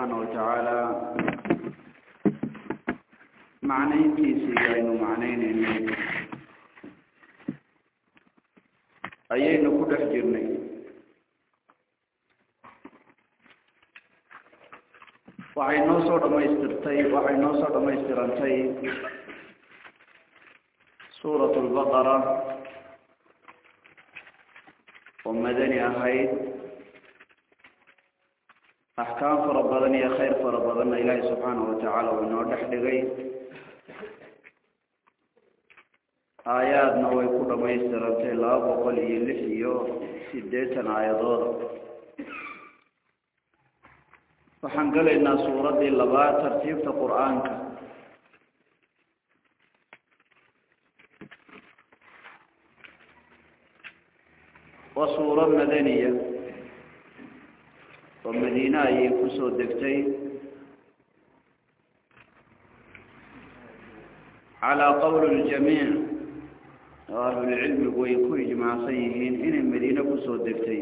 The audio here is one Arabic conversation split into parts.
سبحانه وتعالى معنين كيسي ومعنين إنه أيه إنه كده حجرني وعين نوصر ما يسترتي وعين نوصر ما يسترنتي سورة البقرة۔ ومدني أحيط badanna ilaahay subxaana watacaala uu inoo dhex dhigay aayaadna way ku dhamaystirantay laba boqol iyo lix iyo sideetan aayadooda waxaan gelaynaa suuraddii labaad tartiibta qur-aanka waa suurad madaniya oo madiine ayay ku soo degtay. Calaa qowli ljamiic oo ahlulcilmigu way ku ijmaacsan yihiin inay madiine ku soo degtay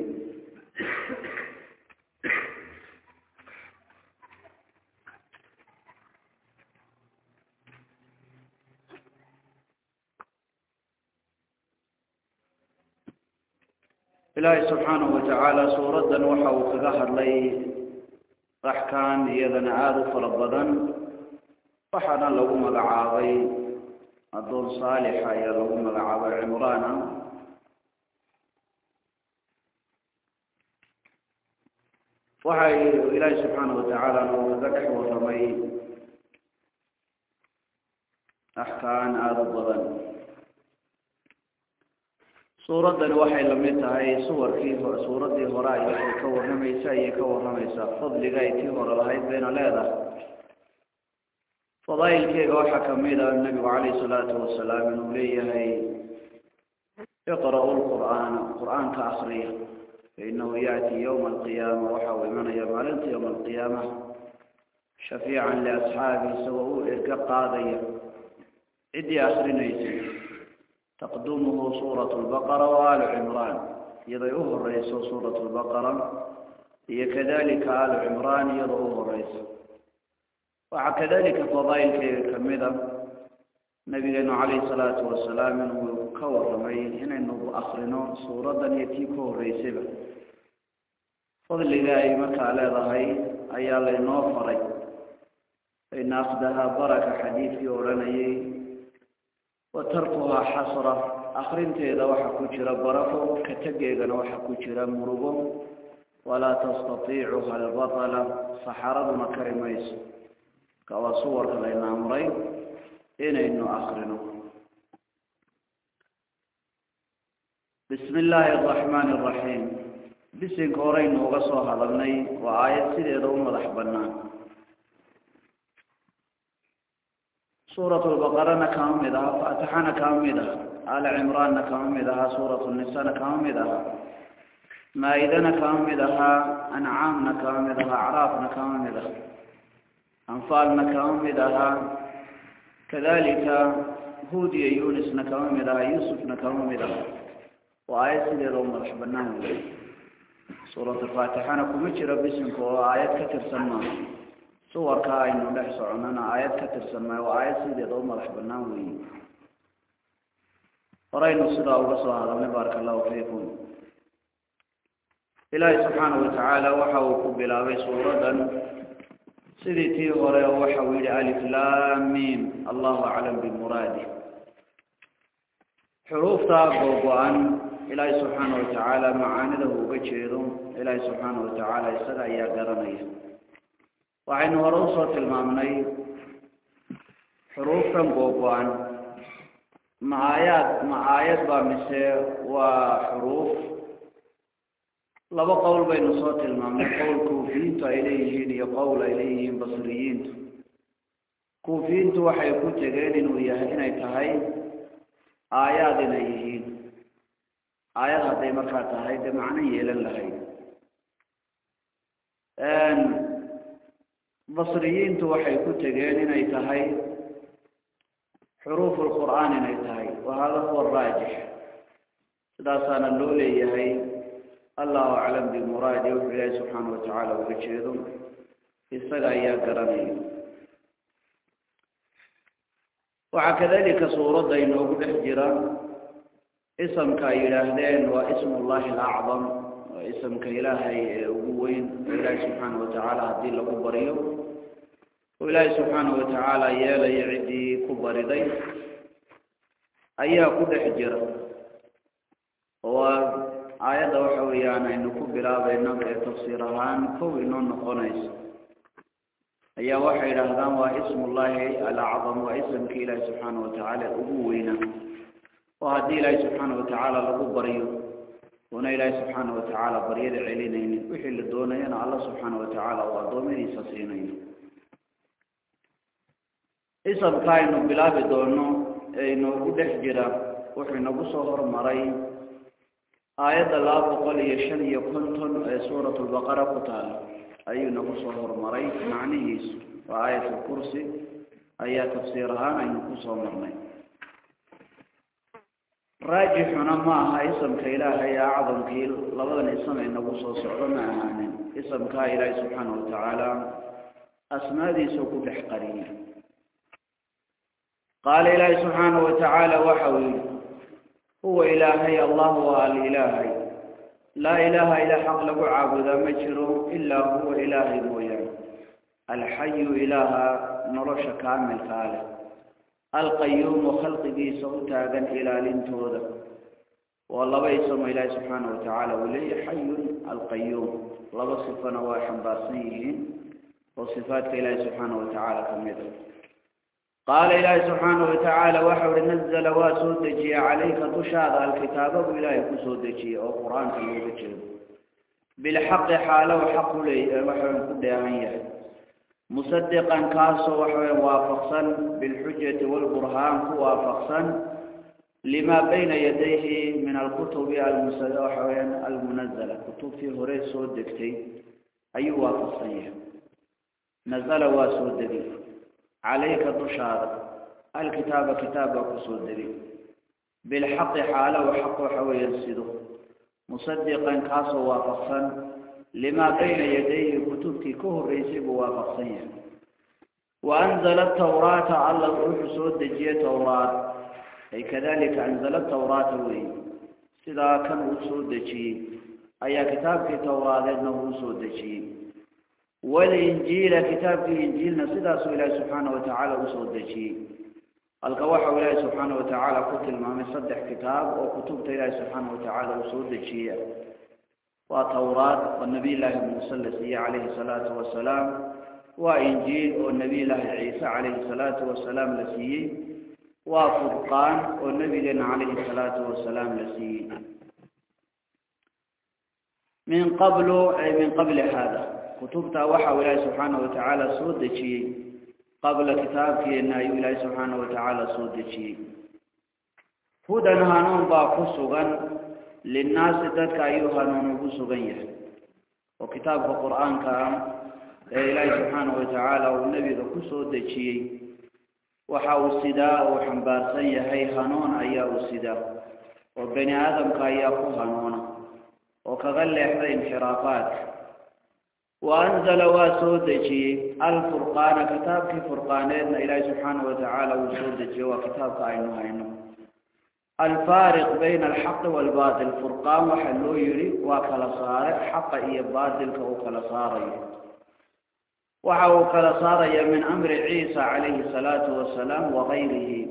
إلهي سبحانه وتعالى سورة وحاو كذهر لي رحكان يذن آذو فربدا فحنا لهم العاضي الدول صالحة يلهم العاضي عمرانا وحي إلهي سبحانه وتعالى ذكح وضمي أحكان آذو فربدا suuraddani waxay lamid tahay suwarkii hore suuraddii hore ay waxay ka warramaysa ayay ka warramaysaa fadliga ay tii hore lahayd bayna leedahay fadaa'ilkeega waxaa kamid a nabigu calayhi salaatu wasalaam inuu leeyahay iqra'u lqur'aana qur-aanka akriya fainahu yaati yowma alqiyaama waxa uu imanaya maalinta yowma alqiyaama shafiican liasxaabi isagoo u erga qaadaya ciddii akrinaysay تقدمه سورة البقرة وآل عمران. يضيئه الرئيس سورة البقرة. هي كذلك آل عمران يضيئه الرئيس. وكذلك فضائل كميدة نبينا عليه الصلاة والسلام وكور رميين هنا أنه أخرنا سورة يتيكه الرئيس فضل الله إيمك على ظهي أيال نوفري. إن أخذها بركة حديثي ورنيين وتركها حصرة. أخرنت إذا وحكو جرى برفو. كتقيقنا وحكو جرى مربو ولا تستطيعها البطلة صحرد مكرميس. كوا صور لين أمرين إن إنه أخرين بسم الله الرحمن الرحيم. بسم قرين وغصوها لبني وآية سيدة أم الأحبنان سورة البقرة كاملة فاتحة كاملة آل عمران كاملة سورة النساء كاملة مائدة كاملة أنعام كاملة أعراف كاملة أنفال كاملة كذلك هود يونس كاملة يوسف كاملة وآيات لرومة شبناه سورة الفاتحة كمتش رب اسمك وآيات كتر سماه صور كاين ونحصل عنا آيات كتر سماء وآيات سيدة دوما رح بناوي. ورأينا الصدى وقصوا هذا. ونبارك الله فيكم. إلهي سبحانه وتعالى وحاوك بلا بيسورة سيدتي ورأي وحاوي لألف لا ميم. الله أعلم بمراده. حروف تابعه أن إلهي سبحانه وتعالى معانده وقشيره إلهي سبحانه وتعالى يسرع يا قرنيه وعين ورؤوسة المامني حروف قوبان معايات معايات بامسي وحروف لابا قول بين صوت المامني. قول كوفينتو إليهين يقول إليهين بصريين كوفينتو وحيكو تغيرين ويهدين ايتهاي آياتين ايهين آيات هذه مركاتها هذه معنى يلن لهي بصريين توحي كتجين إن يتهي حروف القرآن إن يتهي وهذا هو الراجح إذا صان اللولي يهي الله أعلم بمراد الله سبحانه وتعالى وكشيرهم في الصلاة يا كرمي وعكذلك صورة دينه أبو الحجرة اسم كايلاهدين واسم الله الأعظم اسمك إلهي إيه، وين؟ إله سبحانه وتعالى هدي له كبريه وإله سبحانه وتعالى يا لي عدي كبري ذي. أيها قد حجر. هو آية وحويانا إن كبلا بينما تفسيرها عن كون نقنيس. أي وحي الأهدام واسم الله الأعظم واسم كي إله سبحانه وتعالى أبوينا وهدي إله سبحانه وتعالى لكبريه هنا إلهي سبحانه وتعالى بريد علينا وحي للدونين الله سبحانه وتعالى وضمين سسينين إذا كان بلاب دونه إنه قد حجره وحي نبصه مري آية الله قال يشن يكنتن سورة البقرة قتال أي نبصه مري معنيه وآية الكرسي أي تفسيرها أي نبصه مرمين راجحنا معها اسم كإله يا عظم كيل. لغن اسم النبو صلى الله عليه وسلم اسم كإله سبحانه وتعالى. أسمى ذي سوكو بحقرية. قال إله سبحانه وتعالى وحوي. هو إلهي الله والإلهي. لا إله إلا حق لك عابد مجر إلا هو إلهي بويا. الحي إله نرش كامل خالق القيوم وخلق دي سوتا جن إلى لنتودا والله بيسم إلى سبحانه وتعالى ولي حي القيوم. الله صفنا واحد باسين وصفات إلى سبحانه وتعالى كمد قال إلى سبحانه وتعالى وحور نزل واسودجي عليك تشاد الكتاب إلى كسودجي أو قرآن كمد بالحق حاله وحق له وحور قد يعني مصدقا كاسو وحوي وافقصا بالحجة والبرهان وافقصا لما بين يديه من الكتب المسدوحين المنزلة. كتب في هوري سودكتي أي وافقصية نزل واسودري عليك تشار. الكتاب كتابك سودري بالحق حاله وحق حوي ينسده. مصدقا كاسو وافقصا لما بين يديه كتب كتبك كهر يسيب وافقصيا وأنزل التوراة على سود والدجية توراة. أي كذلك أنزل التوراة وي. سدا كان سود دجي أي كتاب في توراة لأنه سود دجي والإنجيل كتاب كتابك إنجيل سدا سوئلاء سبحانه وتعالى أسود دجي القواح ولا سبحانه وتعالى كتل ما مصدح كتاب وكتبت إلى سبحانه وتعالى أسود دجي وتورات والنبي الله موسى عليه الصلاة والسلام وإنجيل والنبي الله عيسى عليه الصلاة والسلام لسيه وفرقان والنبي لنا عليه الصلاة والسلام لسيه من قبل أي من قبل هذا كتبت وحول الله سبحانه وتعالى صدقي قبل كتاب كتابك أن الله سبحانه وتعالى صدقي هدى نهانون باقصغا للناس ذات كايوها ننبوس غير وكتاب القرآن كام إلهي سبحانه وتعالى والنبي ذكسه دجي وحاو السداء وحنبارسي هاي خانون أي السداء وبني آدم كايوها خانون وكغل إحدى انحرافات. وأنزل واسود دجي الفرقان كتاب كفرقانين إلهي سبحانه وتعالى وسود دجي وكتاب كاينو عينو الفارق بين الحق والباطل. فرقان وحلو يري وكل صار حق اي باطل وكل صارق وكل صارق من أمر عيسى عليه الصلاة والسلام وغيره.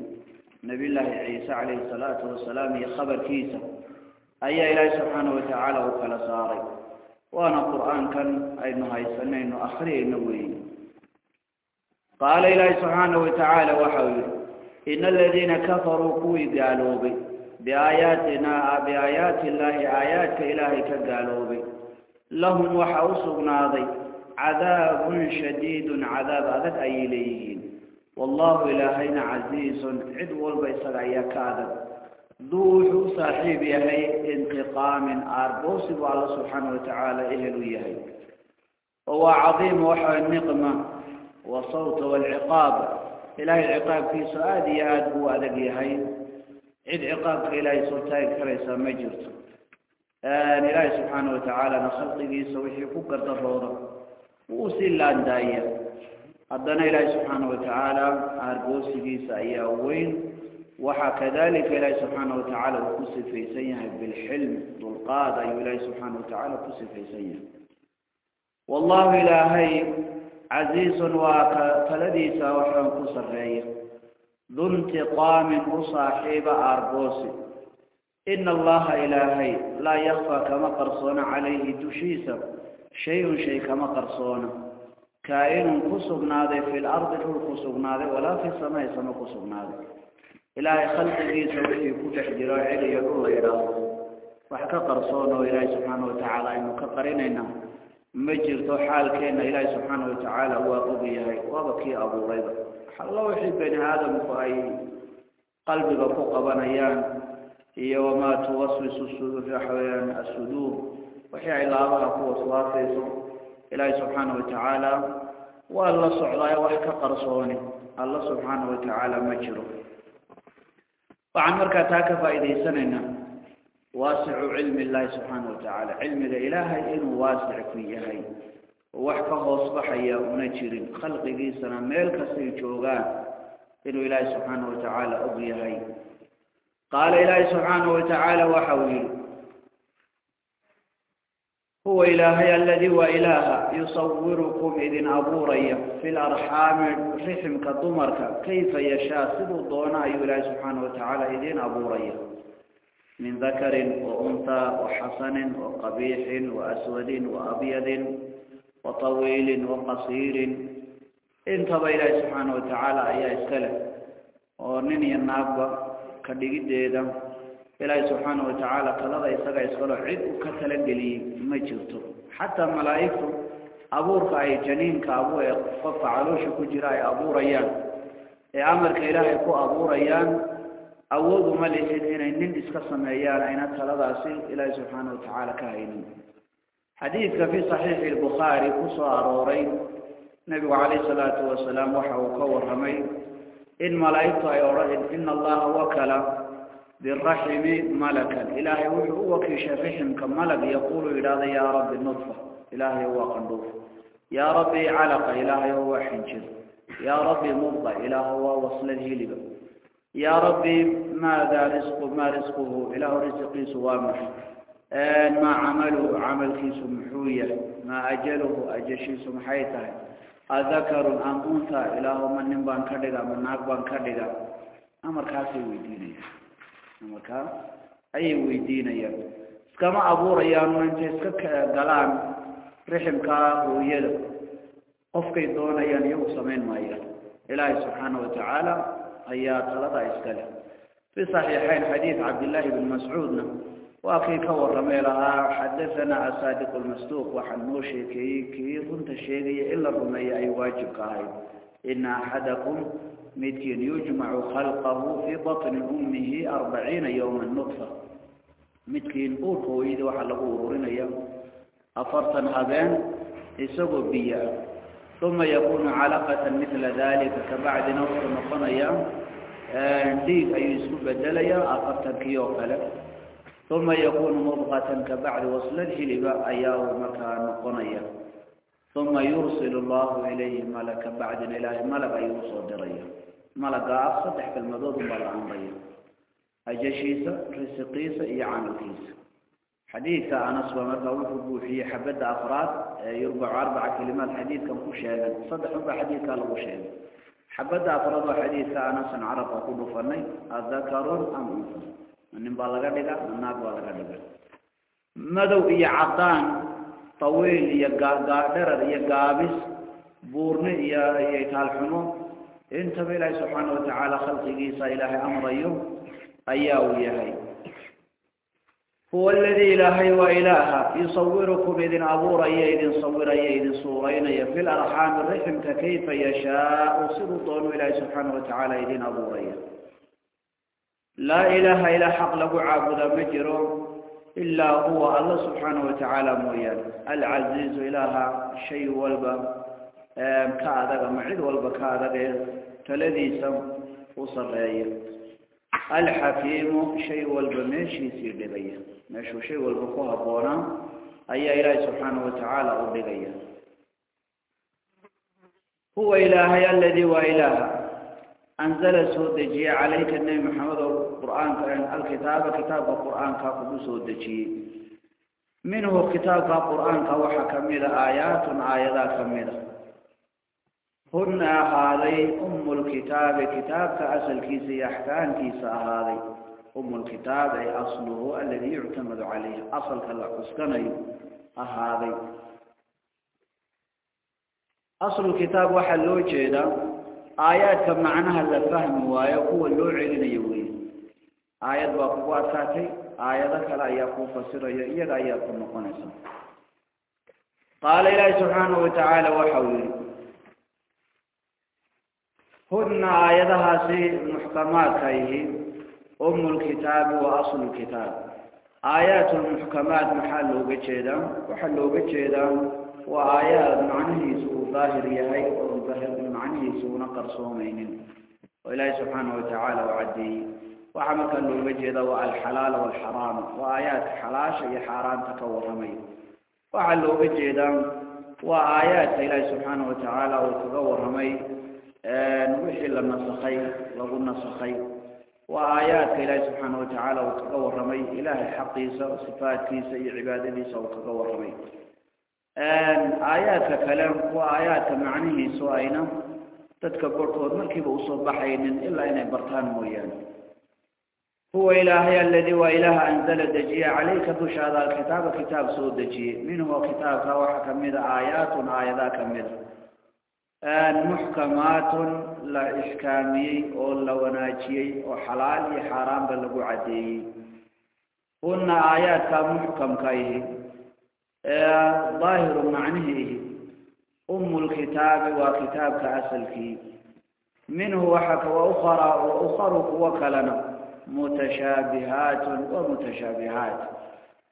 نبي الله عيسى عليه الصلاة والسلام يخبر عيسى اي إلى سبحانه وتعالى وكل صارق وأنا قرآن كان اي نهي سنة اخرين قال إلى سبحانه وتعالى وحوله إن الذين كفروا كويد قالوا بي. بآياتنا بآيات الله آيات إلهي قالوا بي. لهم وحاوسوا ناضي عذاب شديد عذاب هذا الأيليين والله إلهين عزيز. عدو البيصر أيك هذا دوح صاحب يهي انتقام أربوس الله سبحانه وتعالى إهل يهي. هو عظيم وحو النقمة وصوت والعقاب. إلهي العقاب في سؤال يا أدبو أدب يهي عد عقابك إلهي سلطانك فريسا مجرس أن آه، إلهي سبحانه وتعالى نخلطي في سوحي فكر ضرورة ووصل لأن دائية أدنا إلهي سبحانه وتعالى أرقوصي في سأي أوين. وحا كذلك إلهي سبحانه وتعالى وكسي في سيئة بالحلم ضلقات أي إلهي سبحانه وتعالى كسي في سيئة والله إلهي عزيز واقع فلديسا وحنك سرعي ذو انتقام مصاحب أربوسي إن الله إلهي لا يخفى كما قرصون عليه تشيسا شيء شيء كما قرصون. كائن قصبنا ذي في الأرض كل قصبنا ذي ولا في السماء سما قصبنا ذي إلهي خلق جيسا وحي كتح جراء علي يقول الله إلهي وحكا قرصونه إلهي سبحانه وتعالى إنه كفرين إنه مجرد حال كينا إله سبحانه وتعالى هو قضيه وهذا كي أبو ريضا الله وحي أن هذا مفاي قلب بفق بنيان هي وما توسوس السدور في السدور وحي الله أبقى وصلافه إله سبحانه وتعالى. والله سعلاه وحكى قرصوني الله سبحانه وتعالى مجر وعمرك تاكفى إذي سننا واسع علم الله سبحانه وتعالى. علم الإله إنه واسع في فيه وحفه أصبح يا أنجر خلق ديسنا ملك سيجوغان إنه إله سبحانه وتعالى أبيه قال إله سبحانه وتعالى وحوله هو إلهي الذي هو إله يصوركم إذن أبوري في الأرحام رحم ضمرك كيف يشاء؟ يشاسب الضوناء إله سبحانه وتعالى إذن أبوري وحوله min dakarin waunhaa waxasanin waqabiixin waaswadin waabyadin watawiilin waqasiirin intaba ilaahay subxaana watacaala ayaa iska leh oo nin iyo naagba ka dhigideeda ilaahay subxaana watacaala talada isaga iskalo cid u ka talageliyey ma jirto xataa malaa'igtu abuurka ay janiinka abu ee qofka caloosha ku jira ay abuurayaan ee amarka ilaahay ku abuurayaan awood uma lihid inay nin iska sameeyaan ayna taladaasi ilaahay subxaana watacaala ka haynin xadiidka fi saxiixi lbukhaari ku soo arooray nebigu calayhi salaatu wasalaam waxa uu ka warramay in malaa'igtu ay odhan ina allaha wakala biraximi malakan ilaahay wuxuu u wakiishay riximka malag yaquulu yidhahda yaa rabbi nudfa ilaahay waa qandhuuf yaa rabbi calaqa ilaahay waa xinjir yaa rabbi mudqa ilaahu waa waslad hiliba yaa rabbi maada risqu maa risquhu ilaahu risqiisu waa max maa camaluhu camalkiisu muxuu yahay maa ajaluhu ajashiisu maxay tahay adakarun am unta ilaahu ma nin baan ka dhiga ma naag baan ka dhiga amarkaasay weydiinayaan amarkaa ayay weydiinayaan iskama abuurayaan intay iska galaan riximkaa hooyada qofkay doonayaan iyagu samayn maayaan أي طلبة إسكالي في صحيحين حديث عبد الله بن مسعود. وأخي كور رميلها حدثنا أصادق المسلوق وحنوشي كي كي كنت شيري إلا رمي أي واجب قائد إن أحدكم متين يجمع خلقه في بطن أمه أربعين يوما نطفة. متين أوكو إذا وحلقه رنيا أفرطا هذين يسوق بيا. ثم يكون علاقة مثل ذلك كبعد نفس مقنية ديك أي سوء بدلية أقفتا كيوكلا ثم يكون مضغة كبعد وصل الجلباء أياه مكان مقنية ثم يرسل الله إليه ملك بعد إله ملك أي وصول دريا ملك أقصد تحت المدود عن ضيا أجشيس رسقيس يعانكيس يعني xadiidka anas ba markaa wuxuu buuxiyey xabadda afraad ee yurbacu arbaca kelimaad xadiidkan ku sheegan. Saddex unbaa xadiidkaa lagu sheegay. Xabadda afraad waa xadiidka anasan carabka ku dhufanay. Adakarun am unsa nin baa laga dhiga naag baa laga dhiga. Madow iyo cadaan tawiil iyo gaadherar iyo gaabis buurni iyo iyo taalxumo intaba ilaahay subxaana watacaala khalqigiisa ilaahay amrayo ayaa uu yahay هو الذي إلهي وإلهة يصوركم إذن أبورا إذن صورا إذن صورين. في الأرحام الرحم كيف يشاء. سلطان إله سبحانه وتعالى إذن أبورا لا إله إلا حق له عابد مجر إلا هو الله سبحانه وتعالى مريد العزيز إله شيء آه، والب كاذا معيد والب كاذا تلذي سم وصر الحكيم شيء والبمشي في بغيه مشو شيء والبخوها بورا أي إله سبحانه وتعالى بغيه هو إلهي الذي وإله أنزل سودجي عليك النبي محمد القرآن الكتاب كتاب القرآن كاقب سودجي منه كتاب القرآن كوحة كميرة آيات آيات كميرة هنا هذه أم الكتاب. كتاب كأسل كيسي أحكام كيس هذه. أم الكتاب أي أصله الذي يعتمد عليه. أصل كلا كالعسكني هذه أصل الكتاب واحد وحلو جيدا. آيات كمعنها لفهم ويقوى اللوع لن يوين آيات وقوى ساتي. آيات كلا يقوى فسر يئير آيات قال إلهي سبحانه وتعالى وحوله. هن آياتها سي محكمات أيه أم الكتاب وأصل الكتاب. آيات المحكمات محلو بجيدا وحلو بجيدا وآيات معنه سوء ظاهر يهي وظهر معنه سوء نقر صومين. وإلهي سبحانه وتعالى وعدي وعمك أنه بجيدا والحلال والحرام. وآيات حلاش هي حرام تكوّر تكورمي وحلو بجيدا وآيات إلهي سبحانه وتعالى وتكورمي وآيات آه، نوحي لنا صخي لغنا صخي وآيات إلهي سبحانه وتعالى وتقور رمي إلهي حقي صفاتي سي عبادتي سو تقور رمي آيات كلام وآيات معنيه سوائنا. تتكبر طور مركب أصول بحين إلا إن برطان مريان هو إلهي الذي وإله أنزل دجية عليك دوش هذا الكتاب كتاب سود دجي من هو كتاب كواحة آيات آيات كمدة آه، محكمات لا إحكامي ولا وناجي أو حرام بل عدي. هن آيات محكم كايه. آه، ظاهر معنيه. أم الكتاب وكتاب كأسل فيه منه وحك وأخرى وأخر وكلنا. متشابهات ومتشابهات.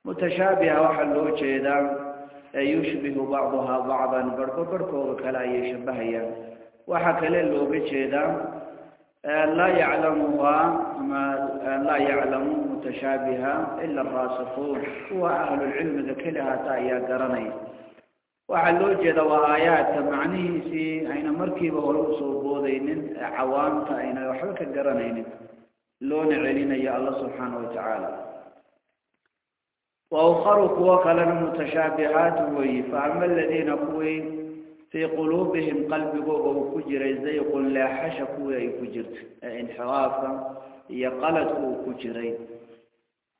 متشابهة وحلو جيدان يشبه بعضها بعضا. بركو بركو وكلا يشبهيا وحكى لله بيشيدا لا يعلمها ما لا يعلم متشابها إلا الراسخون. هو أهل العلم ذكلها تأيا قرني. وعلو جد وآيات معني سي أين مركب ورؤوس البوذين عوام تأينا وحركة قرنين لون علينا يا الله سبحانه وتعالى وأخرك وقلن متشابهات وي فأما الذين قوي في قلوبهم قلب قوة كجر زيق لا حش قوي كجرت انحرافا يقلت كجري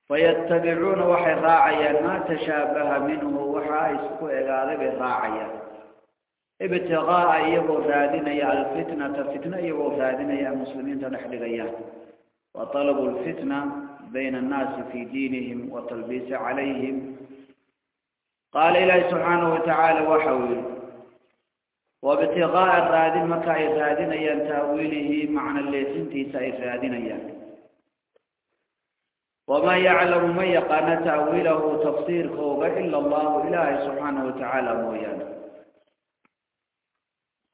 فيتبعون وحي راعيا ما تشابه منه وحي إسكو اغالب راعيا ابتغاء يبو ذادنا يا الفتنة فتنة يبو ذادنا يا مسلمين تنحلقيا وطلبوا الفتنة بين الناس في دينهم وتلبيس عليهم. قال إلى سبحانه وتعالى وحول وابتغاء الرادين مكا إرادين أيام تأويله معنى اللي سنتيس إرادين أيام وما يعلم من يقان تأويله تفسير خوب إلا الله إله سبحانه وتعالى مويانا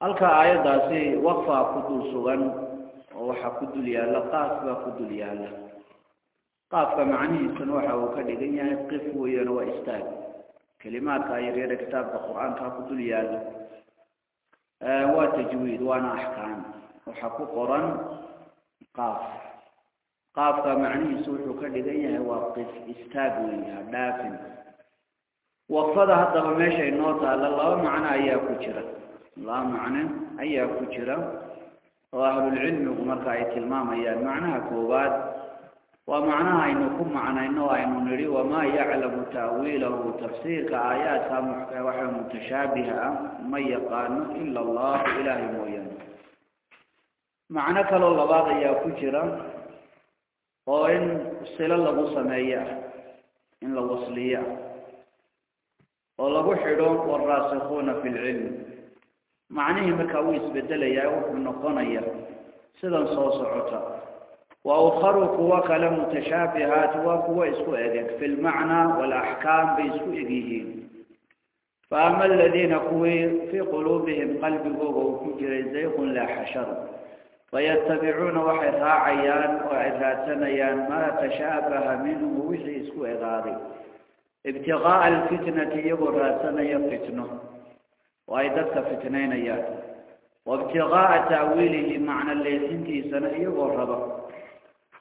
ألقى آيات داسي وقفا قدو سغن وحا قدو ليالا قاسبا قدو ليالا قاف معنيه سنوحة وكالغنية قف ويروى إستاذ. كلمات غير كتاب القرآن كافت الياذ آه، وتجويد وأنا أحكام. وحكو قرآن قاف. قاف معنيه سنوحة وكالغنية وقف إستاذ ويها لكن وقفضها الضغميشة النوتة لله معنى أيها كترة الله معنى أيها كترة وأهل العلم ومركعة المام أيها المعنى كوبات ومعناها إنه كم معنا إنه إنه نري وما يعلم تأويله تفسيرك آياتها محكوة متشابهة ما يقان إلا الله إله موين معنى كلا الله يا كجرا وإن صلى الله سمايا إن الله وصليا والله حرون والراسخون في العلم. معنى مكويس بدليا وحن نقنيا سلال صوص عطا. وأخر كوا كلام متشابهات وكوا إسوء إذك في المعنى والأحكام بإسوء إذيه فأما الذين كوي في قلوبهم قلب وهو كجر زيق لا حشر. ويتبعون وحثا عيان وعثا تنيان ما تشابه منه وحي إسوء إذاري ابتغاء الفتنة يبرى سنيا فتنة وإذا فتنين يات وابتغاء تأويله معنى اللي سنتي سنيا وربه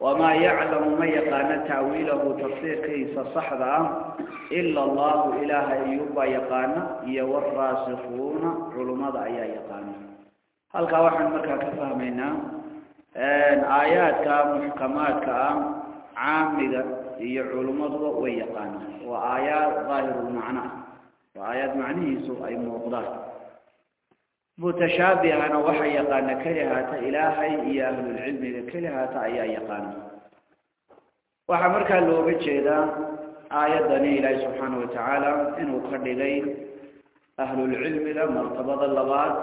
وما يعلم من يقان تأويله تفسيره فصحرا إلا الله إله أيوب يقان يورسخون علماء أي يقان. هل قواحن مكا كفهمنا؟ آيات محكمات عامدة هي علماء ويقان. وآيات ظاهر المعنى. وآيات معنية سوء أي موضوعات متشابه أنا وحي يقان كلها تإلهي يا أهل العلم كلها تأيا يقان. وحمرك اللو بجيدا آيادني إلهي سبحانه وتعالى إنه قرلي أهل العلم لما ارتبض اللبات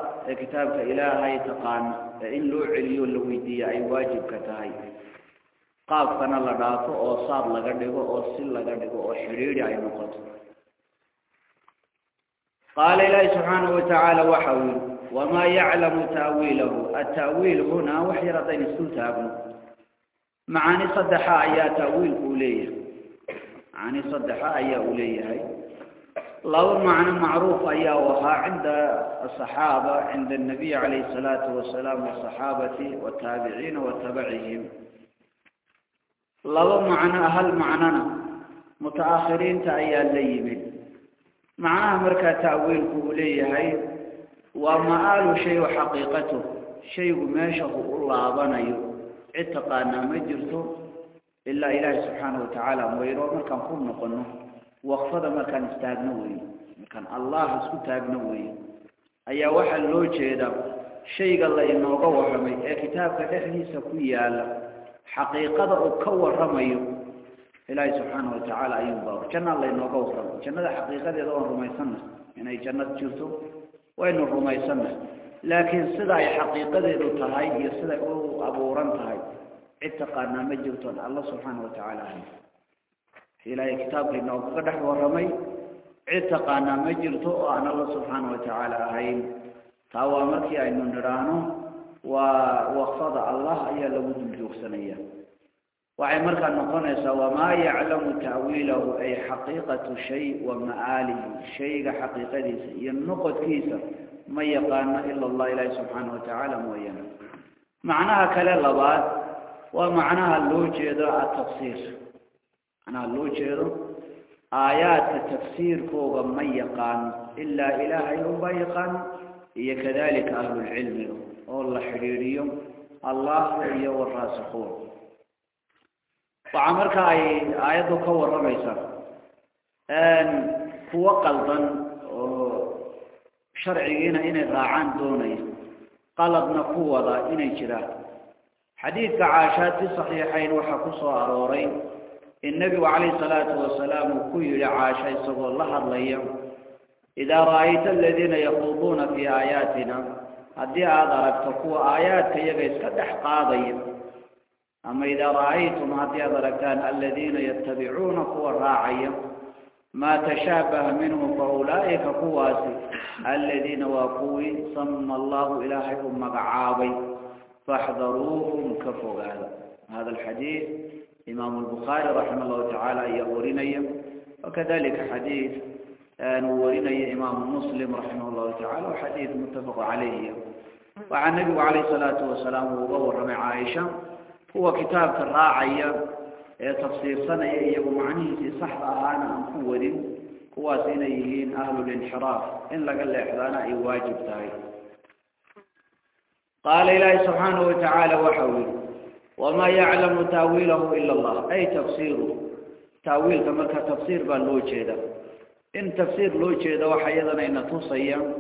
كتابة إلهي تقان. إن لو علي اللو أي واجب كتاي قاب فانا لغاتو أو صار لغرده أو سل لغرده أو حريري أي نقطة. قال إلهي سبحانه وتعالى وحاوله وما يعلم تأويله. التأويل هنا وحي رضين السلطان معاني صدحاء يا تأويل أولي معاني صدحاء يا أولي هاي. لو معنى معروف يا وها عند الصحابة عند النبي عليه الصلاة والسلام وصحابته والتابعين وتبعهم. لو معنى أهل معنى متأخرين تأيال ليمين. معنى مركة تأويل أولي هاي. وما ومعال شيء وحقيقته. شيء ما شاءه الله أبنى عتقى ما جرته إلا إله سبحانه وتعالى. مويره ما كان قوم نقنه. وقفض ما كان استاغنوه ما كان الله استاغنوه أي واحد لو جيدا شيء الله إنه قوى حمي كتابك إخني سكويا حقيقة أكوى الرمي إله سبحانه وتعالى أيضا كان الله إنه قوى حمي جنة حقيقة دون رميسنة يعني جنة جرته. Waynu rumaysanna laakiin sida ay xaqiiqadeedu tahay iyo siday u abuuran tahay cid taqaanaa ma jirtoon alla subxaana watacaala ahay ilaahay kitaabka inoogaga dhex warramay cid taqaanaa ma jirto oo aan alla subxaana watacaala ahayn. Taa waa markii aynu nidhaahno waa waqfada allah ayaa lagu dul joogsanaya وعي مركا نقول نيسا وما يعلم تأويله أي حقيقة شيء ومآله. شيء حقيقة ليس ينقض كيسا ما يقان إلا الله إليه سبحانه وتعالى موينه. معناها كلا اللبات ومعناها اللوجه دعا التفسير. معناها اللوجه دعا آيات التفسير كوغا ما يقان إلا إله يوبا يقان هي كذلك أهل العلم. والله حريريهم. الله يوراسخون waxaa marka ay aayaddu ka warramaysaa kuwo qaldan oo sharcigiina inay raacaan doonaya qaladna ku wada inay jiraan. Xadiidka caashaad fi saxiixayn waxaa ku soo arooray in nebigu calayhi salaatu wasalaam uu ku yidhi caasha isagoo la hadlaya idaa ra'ayta aladiina yaquuduuna fii aayaatina haddii aada aragto kuwa aayaadka iyaga iska dhex qaadaya أما إذا رأيتم هذه الأركان الذين يتبعون قوى الراعية ما تشابه منه فأولئك قواسي الذين وقوي صمم الله إلهكم مقعابي فاحذروهم كفوا هذا هذا الحديث إمام البخاري رحمه الله تعالى يوريني وكذلك حديث آه، نوريني إمام مسلم رحمه الله تعالى وحديث متفق عليه. وعن النبي عليه الصلاة والسلام وهو رمي عائشة هو كتاب الراعية إيه تفسير سنة إيه يبو معنيه في صحبة آنا أنفور هو سينيهين أهل الانحراف. إن لقى الإحضانة إيه واجب تاي. قال إله سبحانه وتعالى وحوي وما يعلم تأويله إلا الله. أي تفسيره؟ تأويل كمالك تفسير باللوجه إن تفسير لوجه ده وحيدنا إن تصيّم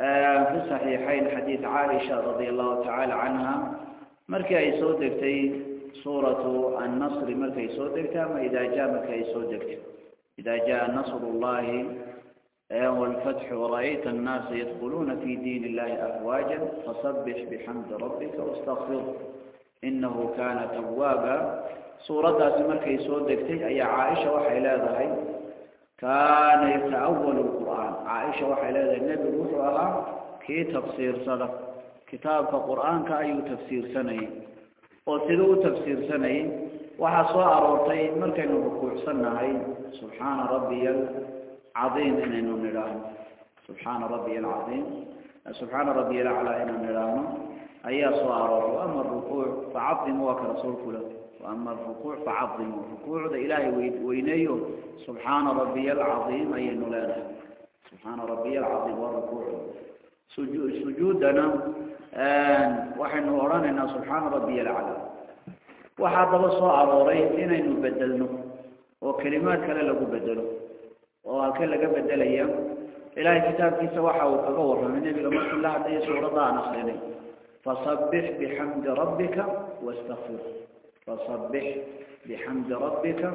آه، في صحيحين حديث عائشة رضي الله تعالى عنها. مركي أي صوتكتي صورة النصر مركي صوتكتي ما إذا جاء مركي صوتكتي إذا جاء نصر الله آه، والفتح ورأيت الناس يدخلون في دين الله أفواجا فسبح بحمد ربك واستغفر إنه كان توابا. صورة مركي صوتكتي أي عائشة وحيلا ذهي كان يتأول القرآن. عائشة وحيلا ذهي النبي روح كي تفسير صدق. كتاب القرآن كأي تفسير سنين وثلو تفسير سنين وحصاء روطين مركين سنة سنعين سبحان ربي العظيم إنه نرام سبحان ربي العظيم. سبحان ربي الأعلى إنه نرام أي صاء روطين أما الركوع فعظموا كرسول كله. وأما الركوع فعظموا. الركوع ذا إلهي ويني سبحان ربي العظيم أي نلاله سبحان ربي العظيم والركوع. سجودنا waxaynu odhanaynaa subxaana rabbiy alclaa waxaa daba soo arooray inaynu bedelno oo kelimaad kale lagu bedelo oo halkee laga bedelaya ilahay kitaabkiisa waxa uu kaga warramay nebiga markii la hadlaya suuradda aan akrinay fasabbix bixamdi rabbika wastakfir fasabbix bixamdi rabbika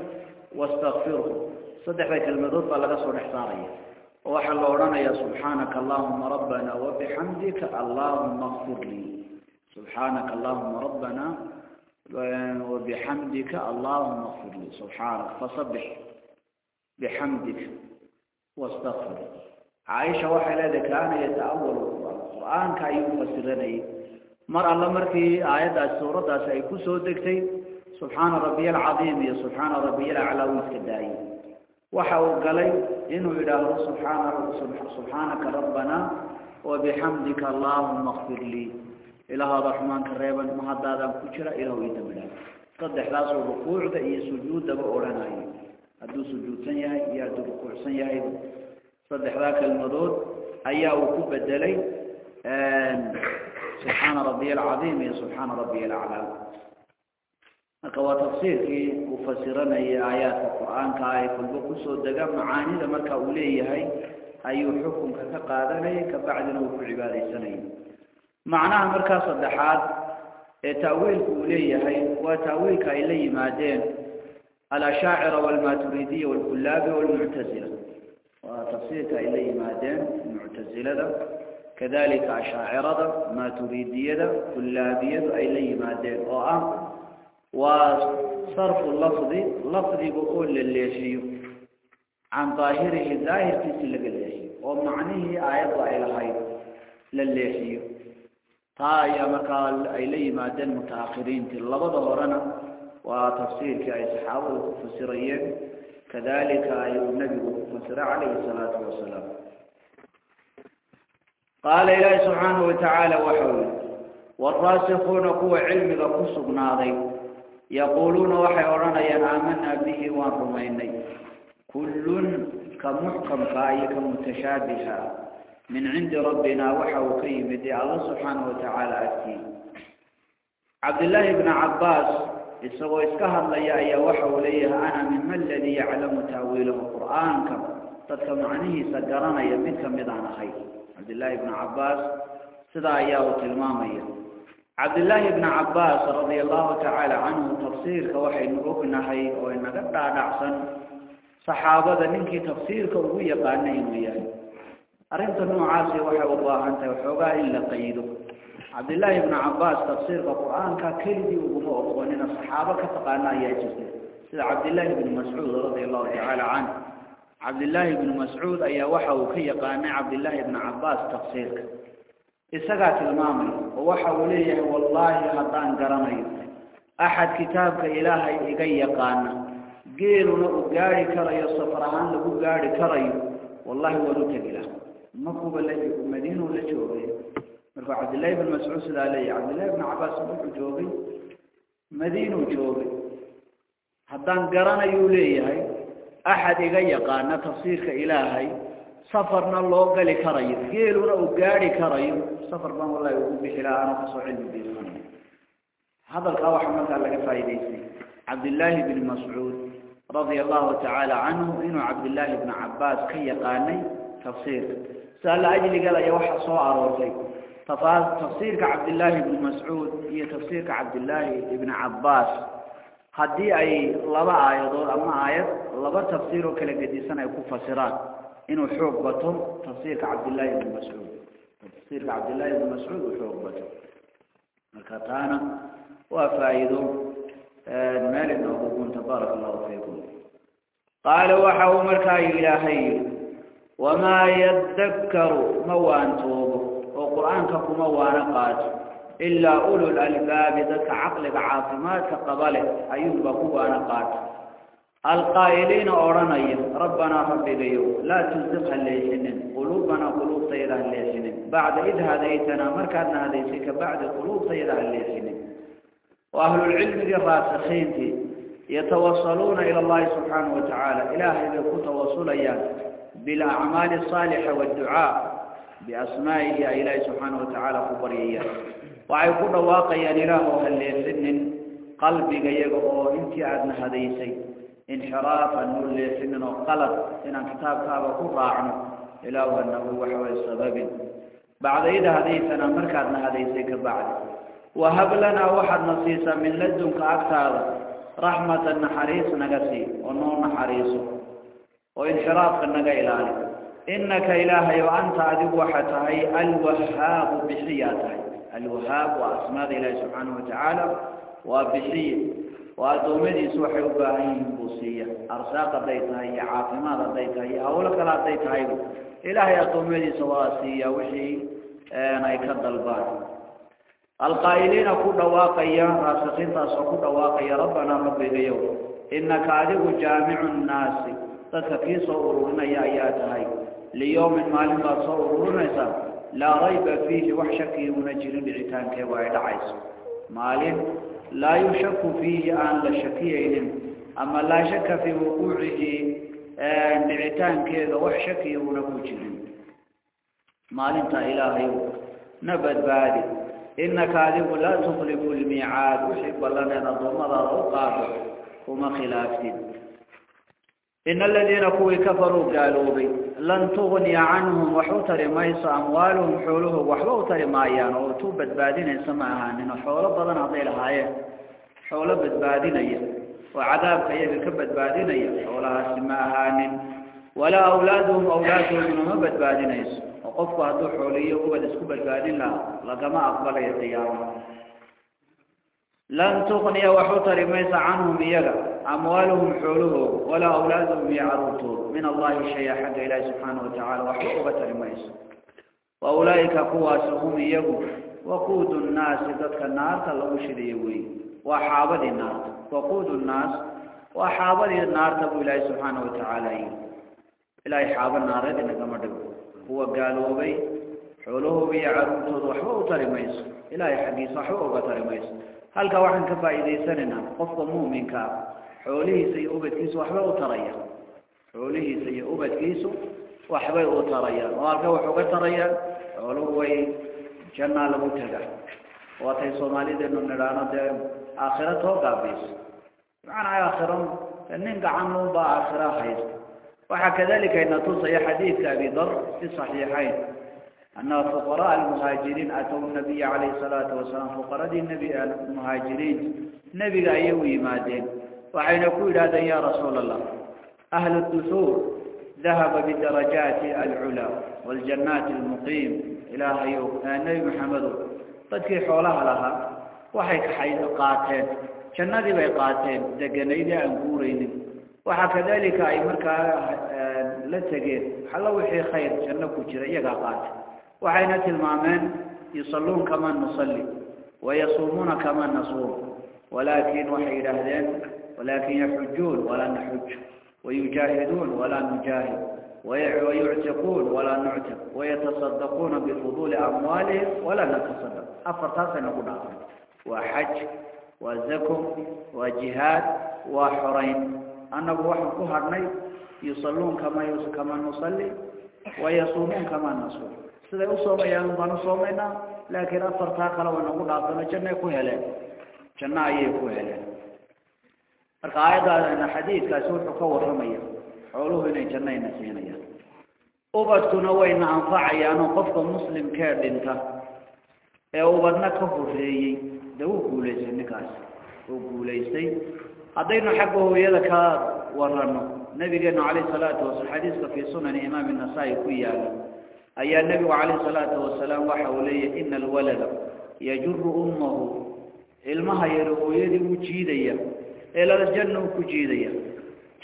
wastakfirhu saddexda kelmadood baa laga soo dhex saaraya وحل ورنا يا سبحانك اللهم ربنا وبحمدك اللهم اغفر لي. سبحانك اللهم ربنا وبحمدك اللهم اغفر لي. سبحانك فصبح بحمدك واستغفر عائشة وحلاذة كان يتأول القرآن. كأيه مسرني مر الله في آية السورة سيكون سودكتي سبحان ربي العظيم يا سبحان ربي الأعلى وفك الدائم waxa uu galay inuu yidhaahdo subxaana subxaanaka rabbana wabixamdika allahuma kfir lii ilaahooda xumaanka reeban ma haddaadaan ku jira ilahu ii dambi dhaaf. Saddexdaasuu rukuucda iyo sujuuddaba odhanayo hadduu sujuudsan yahay iyo hadduu rukuucsan yahay saddexdaa kelmadood ayaa uu ku bedelay subxaana rabbiy alcadiim iyo subxaana rabbiy alaclaa marka tafsiirkii uu fasiranayay aayaadka qur-aanka ay kulbo kusoo dega macaanida marka uu leeyahay ayuu xukunka ka qaadanayay kabacdina uu ku cibaadaysanayay macnaha markaa saddexaad ee ta'wiilku uu leeyahay waa ta'wiilka ay la yimaadeen alashaacira walmaturidiya walkullaabi walmuctazila waa tafsiirka ay la yimaadeen muctazilada kadalika ashaacirada maturidiyada kullaabiyadu ay la yimaadeen oo ah وصرف اللفظ لفظ بقول للليشي عن ظاهره ظاهر تسلق الليشي ومعنيه آيات ضائل حيث للليشي طايا مقال إلي ما دن متأخرين في تلبض ورنا. وتفسير كأي صحابة وفسيريه كذلك أي النبي وفسير عليه الصلاة والسلام. قال إلهي سبحانه وتعالى وحول والراسخون قوة علم ذا قصب ناضي. يقولون وحي أورانا آمنا به ورميني كل كمحكم فأيك متشابها. من عند ربنا وحوكي مدي الله سبحانه وتعالى أتي. عبد الله بن عباس يسوى يسكهر ليا أي وحو ليها أنا من ما الذي يعلم تأويله القرآن؟ كم تتكم عنه سجرنا يمتكم مضعنا خير. عبد الله بن عباس سدى أيه وتلمام أيه عبد الله بن عباس رضي الله تعالى عنه تفسير كوحي نروف نحي وإن مدد بعد عصن صحابة منك تفسير كوية قانعي وياه أرنت عاصي وحي الله أنت وحبا إلا قيده عبد الله بن عباس تفسير القرآن ككلدي وقفوق وإن الصحابه كتقانا يجزي. سيد عبد الله بن مسعود رضي الله تعالى عنه. عبد الله بن مسعود أي وحو وكي قانع عبد الله بن عباس تفسيرك. إساقات المامر ووحاو ليه والله مطان قرمي. أحد كتابك إلهي إغاية قانا قيلوا نقو قاري كري الصفران لقو قاري كري. والله ودوك إله. مكوب الذي مدينة لجوبي مرفع عبد الله بن مسعوس الآلي عبد الله بن عباس بن جوبي. مدينة جوبي. حتى قرمي ليه أحد إغاية قانا تصيرك إلهي. سفرنا الله قال كريم. قيل ورا وقال كريم. سفر ما والله يقول بحلا أنا فصعد بالمن هذا القوى حمد الله فايديسي عبد الله بن مسعود رضي الله تعالى عنه إنه عبد الله بن عباس كي قاني تفسير. سأل أجل قال يا وحى صوى عروسي تفسيرك عبد الله بن مسعود هي تفسيرك عبد الله بن عباس. هذه أي لبا آيات أما آيات لبا تفسيره كلا يكون فسران. إنه حبته تصير عبد الله بن مسعود. تصير عبد الله بن مسعود حبته مكتانا وفائده آه، المال إنه تبارك الله فيكم. قال وحو مركا إلهي وما يذكر موان توب. وقرآن كموان قات. إلا أولو الألباب ذك عقل بعاصمات قبله أيوب كموان قات. القائلين أورانيا ربنا ربنا لا تزغ الليسنين. قلوبنا قلوب طيرة الليسنين. بعد إذ هديتنا مركزنا هديتك. بعد قلوب طيرة الليسنين. وأهل العلم الراسخين يتوصلون إلى الله سبحانه وتعالى. إلهي بكو توصليا بالأعمال الصالحة والدعاء بأسمائه إلهي سبحانه وتعالى خبريا وعيكون واقعا إله الليسنين. قلبي يقول انت عدنا هديسي. انحرافا نوليسنين وقلب إن كتاب كتاب كراعنا إله أنه وحوى السبب. بعد إذا هديتنا مركزنا هديسيك بعد. وهب لنا واحد نصيصا من لدنك أكثر رحمة النحريس نقسي ونور نحريس وانحراف النقا إنك إلهي وأنت أدب وحتهي الوهاب بحياتهي الوهاب وأسماء الله سبحانه وتعالى وبحي oo addoommadiisu waxay u baahan yihiin buu siiya. Arsaaq hadday tahay iyo caafimaad hadday tahay iyo hawlo kale hadday tahaybu ilaahay addoommadiisa waa siiya wixii ay ka dalbaan. Alqaa'iliina ku dhawaaqaya raasikiintaasoo ku dhawaaqaya rabbanaa rabbigayow innaka adigu jaamicu nnaasi. Dadka kii soo ururinaya ayaa tahay liyowmin maalin baad soo ururinaysaa laa rayba fiihi wax shakiguna jirin dhicitaankeedu ay dhacayso. Maalin laa yushaku fiihi aan la shakiyaynin ama laa shaka fi wuquucihi dhicitaankeeda wax shakiya una ku jirin maalinta ilaahay na badbaadi innaka adigu laa tukhlifu lmiicaad wixii ballaneed addoommadaada u qaado kuma khilaaftin إن الذين كوي كفروا قالوا بي لن تغني عنهم وحوتر ميس أموالهم حوله وحوتر مايان وتوبت بادين سمعها إنه حول بدن عطيل هاي. حول بادين وعذاب كيف كبت بادين حولها سماها ولا أولادهم أولادهم ما بد بادين وقف هذو حوليه وبد اسكبت بادين لا. لقما أقبل يتيامه لن تغني وحوتر ميس عنهم يلا أموالهم حوله ولا أولادهم يعرضون. من الله شيء حق إله سبحانه وتعالى وحقوبة الميس وأولئك قواسهم يقو وقود الناس ذاتك النار تلو شديوي وحابد النار. وقود الناس. وحابد النار تبو إله سبحانه وتعالى. إلهي حاب النار إذن كمدو هو قالوا بي. حوله بيعرضون وحقوبة الميس إلهي حقي صحوبة الميس هل كواحد كفى إذا سننا قصد مؤمنك حوله سيئوبة كيس وحبه وطريا حوله سيئوبة كيس وحبه وطريا وارك وحبه طريا جنى له لمتدى واتي صومالي دينو نرانا دي آخرته قابيس معنى يا آخرون فنين قعنوا بآخرة حيث وحكذلك إن توصي حديث كابي ذر في صحيحين أن فقراء المهاجرين أتوا النبي عليه الصلاة والسلام. فقراء النبي المهاجرين. نبي أيوي مادين وحين يقول هذا يا رسول الله. أهل الدثور ذهب بالدرجات العلا والجنات المقيم إلى أيوب النبي محمد. تدكي حولها لها. وحي حيث قاتين جنادي بي قاتين دقنيدي أنقورين وحكذلك أي مركا لتقين حلا وحي خير. جنة كجرة يقا قاتين وحين تلمامين يصلون كما نصلي ويصومون كما نصوم. ولكن وحي لهذين ولكن يحجون ولا نحج. ويجاهدون ولا نجاهد. ويعتقون ولا نعتق. ويتصدقون بفضول أموالهم ولا نتصدق. أفرطاسا نقول آخر وحج وزكم وجهاد وحرين. أنه وحن كهرني. يصلون كما كما نصلي. ويصومون كما نصوم. siday u soomayaan baan u soomaynaa laakiin afartaa kale way nagu dhaafeen jannay ku heleen. Janna ayay ku heleen. Marka aayadaana xadiidkaasi wuxuu ka warramaya xooluhu inay jannayna siinayaan. Ubadkuna wayna anfacayaanoo qofka muslimkee dhinta ee ubadna ka horeeyey dee uu guulaystay ninkaasi. Uu guulaystay. Haddaynu xagga hooyada ka warrano nabigeenu calayhi salaatu wasala xadiiska fii sunani imaami nasaa-i ku yaalla ayaa nebigu calayhi salaatu wasalaam waxa uu leeyahy ina alwalada yajuru ummahu ilmaha yar hooyadii u jiidaya ilal janna uu ku jiidaya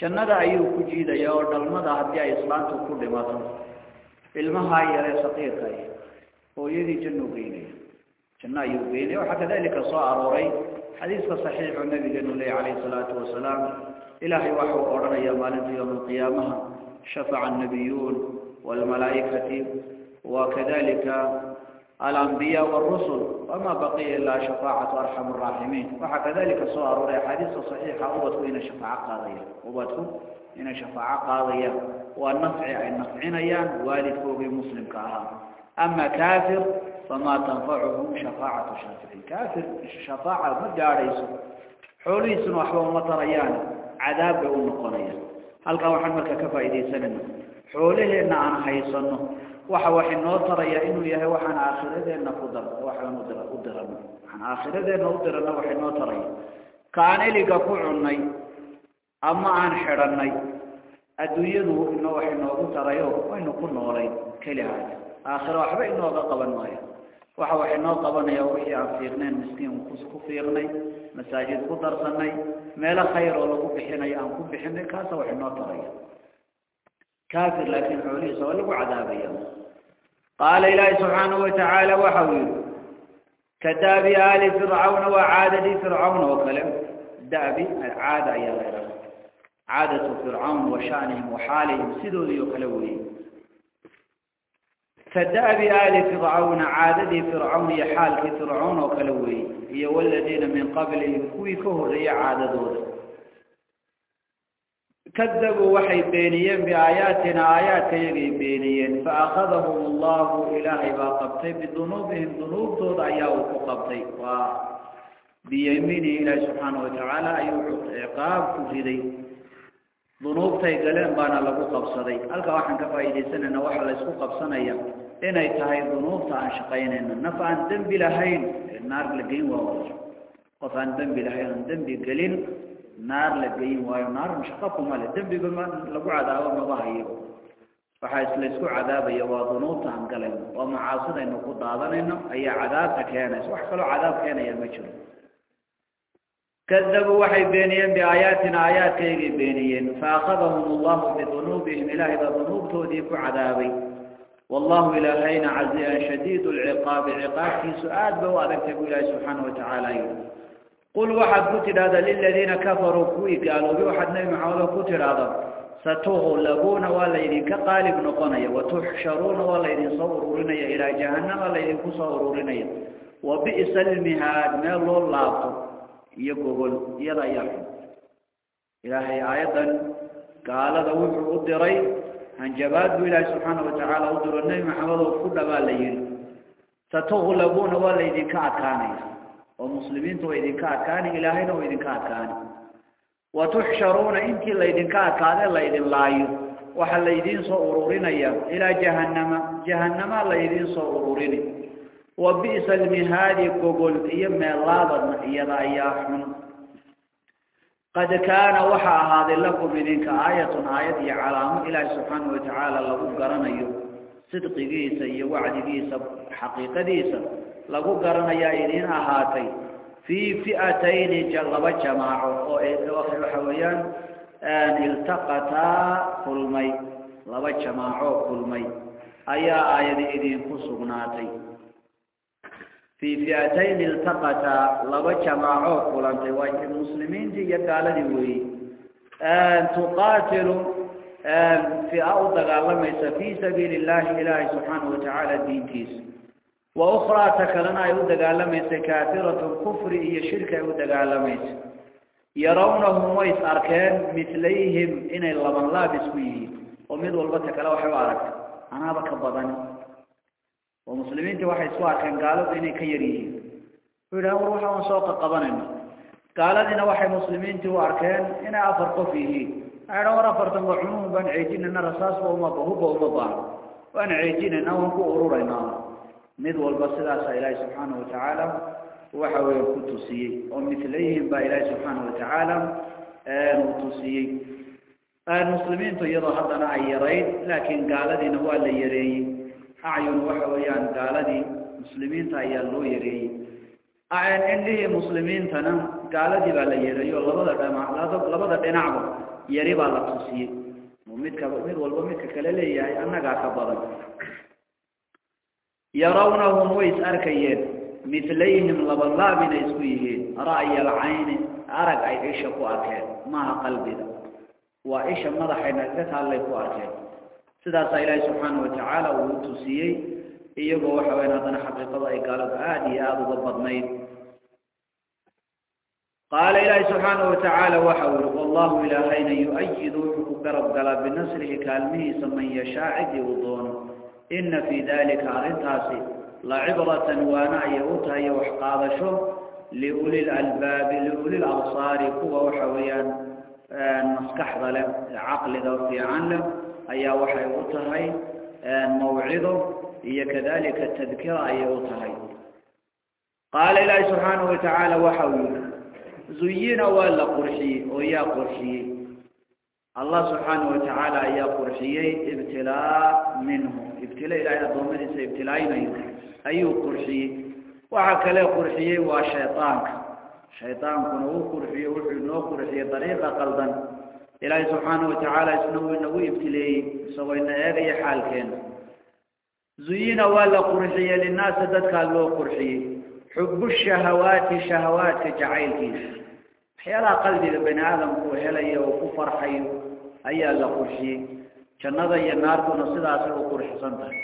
jannada ayuu ku jiidaya oo dhalmada haddii ay islaantu ku dhimato ilmaha yaree saqiirka ah hooyadii janna u geynaya janno ayuu geynaya waxaa kadalika soo arooray xadiiska saxiixu nabigeenu leeyahy calayhi salaatu wasalaam ilaahay waxa uu odhanaya maalinta yowma alqiyaamaha shafaca annabiyuun والملائكة وكذلك الأنبياء والرسل. وما بقي إلا شفاعة أرحم الراحمين. وكذلك صور الحديث الصحيح أبوته إن شفاعة قاضية. أبوته إن شفاعة قاضية. والنفعي عن نفعيني والده بمسلم كهام أما كافر فما تنفعه شفاعة شافعي. كافر شفاعة مجاريس حوليس وحوام وطريان عذاب أم قريان هل قوحا ملك كفا إذي سننا xoolaheenna aan haysano waxa wax inoo taraya inuu yahay waxaan aakhiradeenna ku dar waxaan u dira u dirano waxaan aakhiradeenna u dirano wax inoo taraya. Ka aan eliga ku cunnay ama aan xidhanay adduunyadu inoo wax inoogu tarayo waynu ku noolayn kelihaad aakhira waxba inooga qaban maayo. Waxa wax inoo qabanaya wixii aan fiiqnayn miskiin ku fiiqnay masaajid ku darsanay meelo khayr oo lagu bixinayo aan ku bixinay kaasa wax inoo taraya كافر لكن حولي ولو عذاب يوم. قال إلهي سبحانه وتعالى وحويل كداب آل فرعون وعاد فرعون وكلم. داب عاد يا غيره. عادة فرعون وشانهم وحالهم سدوا لي وخلوهم كداب آل فرعون عاد فرعون يحال في فرعون لي هي والذين من قبل الكوي كهر هي عاد دورة. Kadabuu waxay beeniyeen biaayaatina aayaadkayagay beeniyeen faakadahum allahu ilaahay baa qabtay bidunuubihim dunuubtooda ayaa uu ku qabtay waa biyamiinihi ilaahi subxaana watacaala ayuu ciqaab ku riday dunuubtay galeen baana lagu qabsaday halkaa waxaan ka faa'iidaysanayna waxa la isku qabsanaya inay tahay dunuubta aan shaqaynayno naf aan dembi lahayn naar la geyn waa qof aan dembi lahayn aan dembi gelin نار لجين وايو نار مش قفوا ماله دبي بما لقوا عذاب ما ضايعه فحيث لسوا عذاب يواضنوا تام قلنا وما عاصنا إنه قطاعنا إنه أي عذاب كان. سوا حصلوا عذاب كان يمشون كذبوا وحي بينين بآياتنا آيات كيجي بينين فأخذهم الله بذنوبهم. إله بذنوب توديك عذابي. والله إلى حين عزيز شديد العقاب. عقاب في سؤال بوادك تقول يا سبحانه وتعالى يقول. قل واحد قتل هذا للذين كفروا كوي قالوا بواحد نبي حوله قتل هذا. ستغلبون ولا يدين كقالب نقنية وتحشرون ولا يدين صورورنية إلى جهنم ولا يدين كصورورنية وبئس المهاد ما الله يقول يلا إلى إلهي أيضا قال هذا وفع قدري هنجباد إلى سبحانه وتعالى قدر النايم حوله قتل هذا ستغلبون ولا يدين كأتانيه oo muslimiintu waa idinka adkaani ilaahayna waa idinka adkaani. Watuxsharuuna intii laydinka adkaade laydin laayo. Waxaa laydiin soo ururinaya ilaa jahannama. Jahanama laydiin soo ururini. Wa bi'sa almihaadi gogol iyo meellaabadna iyada ayaa xun. Qad kaana waxa ahaaday lakum idinka aayatun aayad iyo calaamo ilaahi subxaana watacaala lagu garanayo. Sidqigiisa iyo wacdigiisa xaqiiqadiisa lagu garanayaa idiin ahaatay fii fi'atayni laba jamaaco oo waxa weeyaan iltaqataa kulmay. Laba jamaacoo kulmay ayaa aayadi idinku sugnaatay. Fii fi'atayni iltaqataa laba jamaacoo kulantay. Waa muslimiintii iyo gaaladii weeye tuqaatilu fia u dagaalamaysa fii sabiili illahi ilaahi subxaana watacaala diintiisa wa ukhraa ta kalena ay u dagaalamaysa kaafiratun kufri iyo shirki ay u dagaalamaysa yarawnahum ways arkeen milayhim inay laban laab isku yihiin. Oo mid walba ta kale waxay u aragtay anaaba ka badani. Oo muslimiintii waxay isku arkeen gaaladu inay ka yar yihiin. Wuxuu yidhaha war waxa aan soo qaqabanayno gaaladiina waxay muslimiintii u arkeen inay afar qof yihiin. Waxay war afartan waa cunuhu baan ceejinayna rasaasba uma huba uma baano waan ceejinayna waan ku ururaynaa mid walba sidaasa ilaahi subxaana watacaala waxa weeye ku tusiyey oo milayhim baa ilaahi subxaana watacaala uu tusiyey muslimiintu iyadoo haddana ay yarayd laakiin gaaladiina waa la yareeyey acyun waxa weeyaan gaaladii muslimiinta ayaa loo yareeyey indhihii muslimiintana gaaladii baa la yareeyey oo labada dhama labada dhinacba yari baa la tusiyey oo midka mid walba midka kale leeyahay annagaa ka badan yarawnahum way is arkayeen. milayhim labalaab inay isku yihiin. ra'ya alcayni arag ay isha ku arkeen. maaha qalbiga waa isha madaxayna ka taallay ku arkeen. sidaasaa ilaahay subxaana watacaala uu u tusiyey. iyagoo waxa weyan haddana xaqiiqada ay gaaladu aada iyo aada uga badnayd. qaala ilaahi subxaana watacaala waxa uu yihi wallahu ilaahayna yu-ayidu wuxuu ku garab galaa binasrihi kaalmihiisa man yashaa cidii uu doono ina fii dalika arrintaasi lacibratan waana ayay u tahay wax qaadasho liuli lalbaabi liuli labsaari kuwa waxa weeyaan maskaxda leh caqliga fiican leh ayaa waxay u tahay mawcido iyo kadalika tadkira ayay u tahay qaala ilaahi subxaanahu watacaala waxa uu yihi zuyina waa la qurxiyey oo yaa qurxiyey الله سبحانه وتعالى يا قرحيي ابتلاء منه. ابتلاء إلى دومه سيبتلاء منه اي قرحيي وعكلا قرحيي وشيطانك شيطانك نو قرحيي ونو قرحيي طريقه قلبا. إلى سبحانه وتعالى اسمه إنه ابتلي سوى ان هذا حال كان. زين ولا قرحيي للناس ذاتك لو قرحيي حب الشهوات شهوات جعيلك حيالا قلبي لبني آدم وهلا يوقف فرحي qurxiyey jannada iyo naartuna sidaasay u qurxisan tahay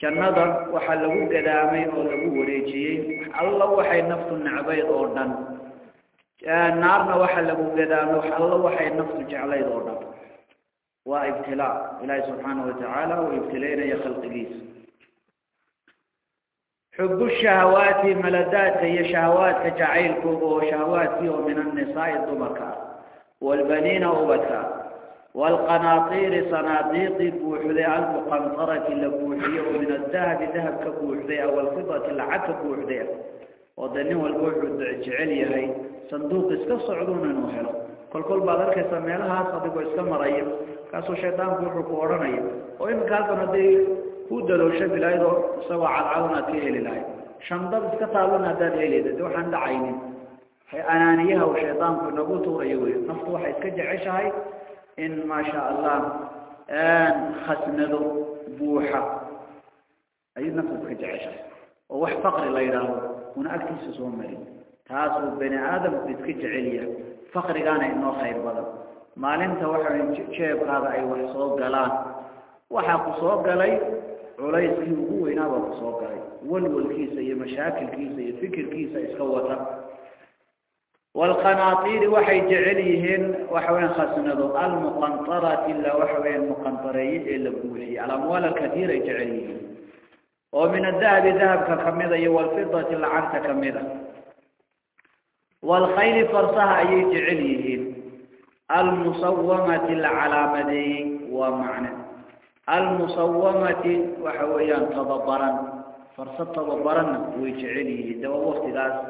jannada waxaa lagu gadaamay oo lagu wareejiyey alla waxay naftu necbayd oo dhan naarna waxaa lagu gadaamay alla waxay naftu jeclayd oo dhan waa ibtilaa ilaahi subxaana watacaala uu ibtilaynaya khalqigiisa xubu shahawaati maladaadka iyo shahawaadka jacaylkooga oo shahawaadkii oo min annisaai dumarka ah waalbaniina والقناطير صناديق بوحذي ألف قنطرة لبوحذي ومن الذهب ذهب كبوحذي أو الفضة العك بوحذي ودنيه البوحذ الجعلي هاي. صندوق اسكف صعدون نوحل كل كل بادر كسامي لها صديق اسكام رأيب كاسو شيطان كل ركورنا يب وإن كالتنا دي لو دلو شب الايضا سوى عالعونا تيه للايب شندب اسكتالونا داد هيليد دو حند عيني. أنانيها وشيطان كل نبوته رأيوه نفطوح اسكجع عيشها إن ما شاء الله أن خسنده بوحة. أيضا نفسك جعشة ووح فقر الله يراه هنا أكتس سومري تاسو بني آدم بتخج عليا. فقر قانا إنه خير بضب ما لنت وحر إن شيب هذا أي وح صوب قلان. وحاق صوب قلي عليس كيو قوة إنابا صوب قلي. والول كيسة هي مشاكل كيسة هي فكر كيسة إسخوتها والقناطير وحي جعليهن وحوين خسنه المقنطرة إلا وحوين مقنطري إلا بوحي الأموال الكثيرة جعليهن. ومن الذهب ذهب كميدة والفضة العنت كميدة. والخيل فرصها أي جعليهن. المصومة العلامة ومعنى. المصومة وحوين تضبرا فرصة تضبرا ويجعليه دوا وقت ذات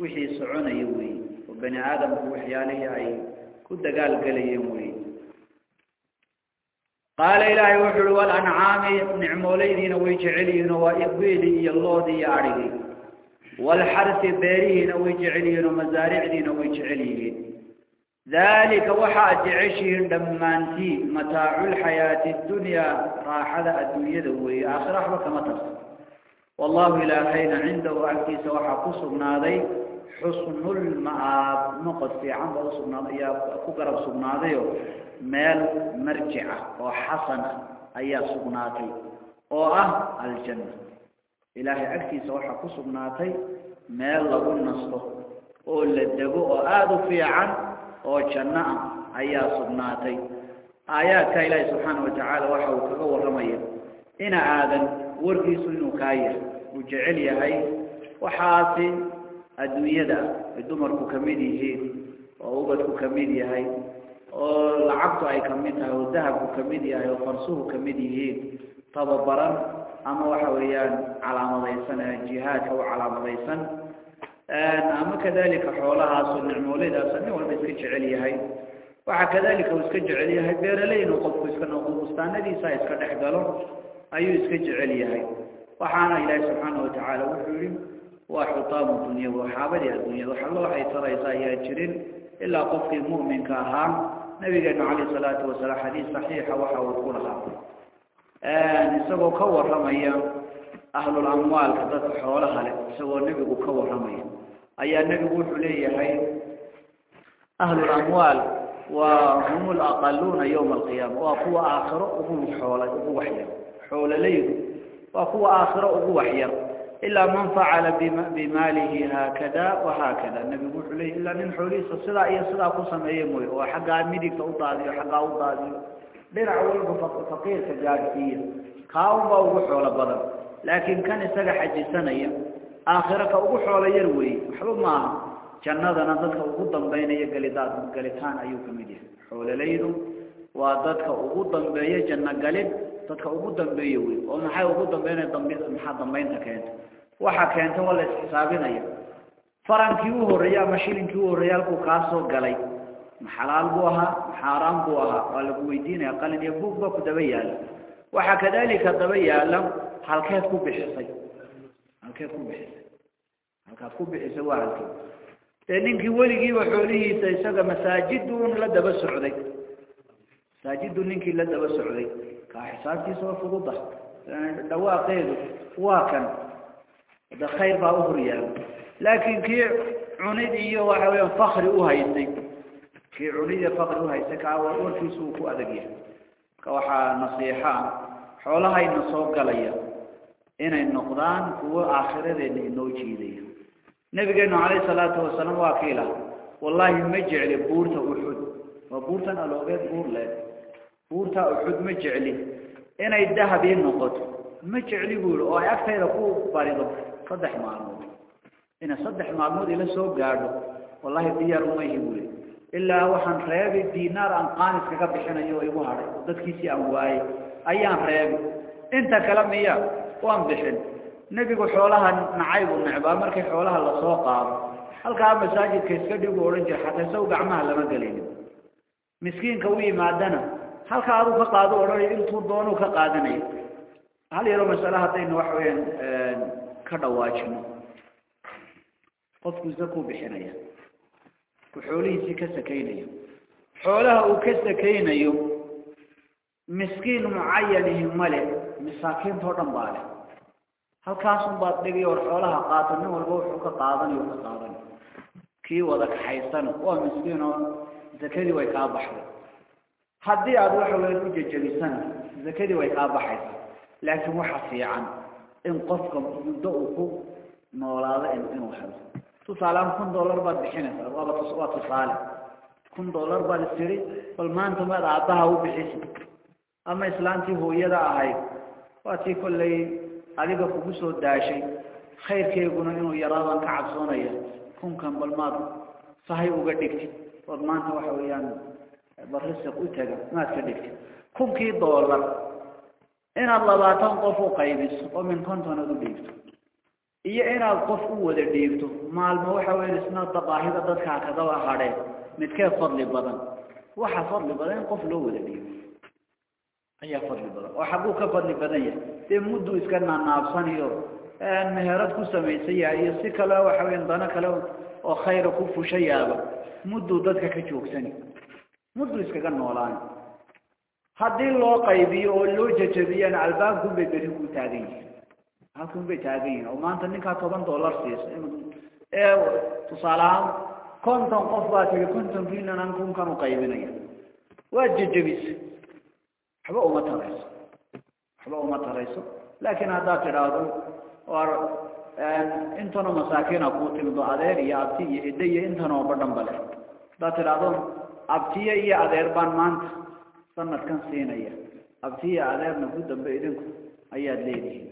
وحي سعون يويه بني آدم وحياله أي كنت قال قلي يموي قال إلهي وحلو الأنعام نعموليذين ويجعليين وإقبيلي الله دي عريدي والحرس بيريين ويجعليين ومزارعين ويجعليين ذلك وحاج عشهم دمانتي متاع الحياة الدنيا راح ذا الدنيا ذوي آخر أحبك ما مطر والله إلى حين عنده. وعكي سوحا قصرنا ذي xusnulma'aab noqod fiican baa usugnaaday ayaa ku garab sugnaadayo meel marjica oo xasan ah ayaa sugnaatay oo ah aljanna. Ilaahay agtiisa waxaa ku sugnaatay meel lagu nasto oo la dego oo aada u fiican oo janno ah ayaa sugnaatay. Aayaadka ilaahi subxaana watacaala waxa uu kaga warramaya ina aadan warkiisu inuu kaa yahay uu jecel yahay waxaasi الدنيا الدمر كميدي هي وعبد كميدي هاي والعبد أي كميدها والذهب كميدي هاي وفرسوه كميدي هي طب برر أما وحويان على مضيسان الجهاد أو على مضيسان أما كذلك حولها صنع مولدها صنعه ومسكتش عليها هاي وكذلك وسكج عليها بيرلين وقد وسكن وقبستان الذي سيسكن أحدهم أيو سكج عليها وحانا إلهي سبحانه وتعالى وحولي وحطام الدنيا وحابة الدنيا. وحالله ترى يجرين إلا قفق المؤمن كاها نبي قال عليه الصلاة والسلام حديث صحيح وحاول قولها آه، نسبه كور رمي أهل الأموال كذلك حوالها نسبه نبي كور رمي أي النبي قول عليه أهل الأموال وهم الأقلون يوم القيامة. وقوة آخر أبو حوالي أقوة حيا حول ليه وقوة آخر أبو حيا ilaa man facala bimaalihi haakada wahaakada nabigu wuxuu leeyay ilaa nin xoolihiisa sidaa iyo sidaa ku sameeye mooy oo xaggaa midigta u daadiyo xaggaa u daadiyo dhinac walba faqiirka gaadhsiiya kaa unbaa ugu xoolo badan laakiin kan isaga xajisanaya aakhira ka ugu xoolo yar weeye waxba maaha jannadana dadka ugu dambeynaya galidaad galitaan ayuu ka mid yahay xoolelaydu waa dadka ugu dambeeya janno galid dadka ugu dambeeya wey oo maxay ugu dambeynaya damb maxaa dambaynta keenta waxa keenta waa la isxisaabinaya. Farankii u horreeyey ama shilinkii u horreeyey halkuu kaa galay maxalaal buu ahaa maxaaraan buu ahaa? Waa lagu weydiinaya qalin iyo buug baa ku daba yaalla waxaa kadalika daba yaalla halkeed ku bixisay. Halkeed ku bixisay. Halkaad ku bixisay waa halkeed dee ninkii weligiiba xoolihiisa isaga masaajidun la daba socday. Masaajidu ninkii la daba socday كحساب كيس وفرضة يعني دواقيد واكن ده خير بأهريا لكن كي عنيد إياه وحاوية فخر أهي كي عنيد فخر أهي سكعوا أول في سوق أدقية كوحا نصيحة. حولها إن صوق لي إن النقضان هو آخر ذي النوي جيدي نبي قلنا عليه الصلاة والسلام وكيلة والله مجعل بورته وحد وبورتنا لو غير بور لك wallaahi ma jecli buurta uxud ma jecli. Inay dahab ii noqoto. Ma jecli buu yihi oo ay agtayda ku barido saddex maalmood. Inay saddex maalmood ila soo gaadho wallahi diyaar uma ihi buu yihi ilaa waxaan reebay dinaar aan qaanis kaga bixinayo oo igu hadhay dadkiisii aan waayey ayaan reebay inta kale miya waan bixin. Nebigu xoolaha nacay buu necbaa markii xoolaha la soo qaado. Halkaa masaajidka iska dhigu odhan jira xataa isagu gacmaha lama gelinin miskiinka u yimaadana halkaa aduu ka qaado odhanayo intuu doonuu ka qaadanayo hal yaroo masale haddaynu waxa weyaan ka dhawaajino. Qofku zakuu bixinaya. Uu xoolihiisii ka sakaynayo. Xoolaha uu ka sakaynayo miskiin mucayanihi male masaakiintao dhan baa leh. Halkaasun baad dhigi or xoolaha qaato nin walba wuxuu ka qaadanayo ka qaadanayo kii wada kaxaysana waa miskiin zakadii way kaa baxday haddii aada waxa weyan u jejebisana zakadii way kaa baxaysa. Laakiin waxa fiican in qofka muddo uu ku noolaado inuu helo. Tusaaleaan kun dollar baad bixinaysaa. Waaba waa tusaale. Kun dollar baad istiri bal maanta maad aabbaha u bixisi. Ama islaantii hooyada ahayd waa tii kollay adiga kugu soo daashay. Khayrkeeguna inuu yaraadaan ka cabsoonaya kunkan bal maad sahay uga dhigtid ood maanta waxa weeyaan barisiq u taga maad ka dhigtid. Kunkii dollar inaad labaatan qof u qaybiso oo min konton aad u dhiibto iyo inaad qof u wada dhiibto maalmo waxa weya isna baahida dadkaa kadaba hadheen midkee fadli badan. Waxa fadli badan in qof loo wada dhiibo. Ayaa fadli badan oo xagguu ka fadli badan yahay. Dee mudduu iska naanaabsaniyo meherad ku samaysan yahay iyo si kale waxa weya dano kale oo khayra ku fushayaaba mudduu dadka ka joogsani mudduu iskaga noolaani haddii loo qaybiyo oo loo jajabiyana albaabkun bay beri ku taagan yihiin halkun bay taagan yihiin oo maanta ninkaa toban dollar siiso ee tusaale ahaan konton qof baa tigi kontonkiinan kunkan u qaybinaya. Waad jejebisay waxba uma tarayso. Waxba uma tarayso. Laakiin haddaad tidhaahdo intanoo masaakiina kuu timido adeer iyo abti iyo ciddo iyo intanoo badhan bale. Haddaad tidhaahdo abtiye iyo adeer baan maanta sanadkan siinaya. Abtiye adeerna ku dambe idinku ayaad leedihiin.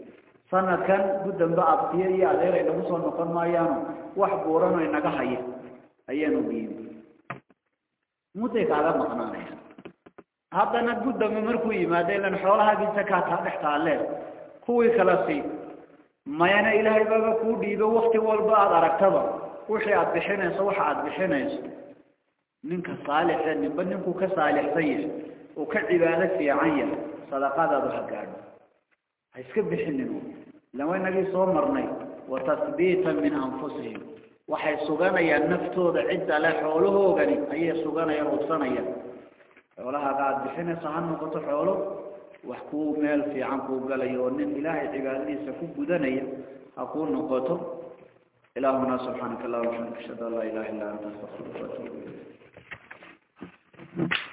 Sanadkan ku dambe abtiye iyo adeer ay nagu soo noqon maayaano wax buurano inaga haya ayaanu dhiibi mudday kaaga maqnaanaya haddana guddambe markuu yimaado ilan xoolahaagisa kaa taa dhex taalee kuwii kala sii mayana ilaahay baaba kuu dhiibo wakti walba aada aragtaba wixii aada bixinayso waxa aada bixinayso نينك صالح نبا نينك كصالح صيح وكعبادة في عين صدقات هذا الحقار هيسكب بحننه لما ينقل صومرني وتثبيتا من أنفسهم. وحي السوغان يا النفتو بعد على حوله غني. أي السوغان يا غصان يا. ولها قاعد بحنة صهنه قط حوله. وحكو مال في عنكو قال يونين إلهي عبادني سكوب بدني أقول نقطه. إلهنا سبحانك الله وحمدك شهد الله إله إلا أنت أستغفرك وأتوب إليك. Mm-hmm.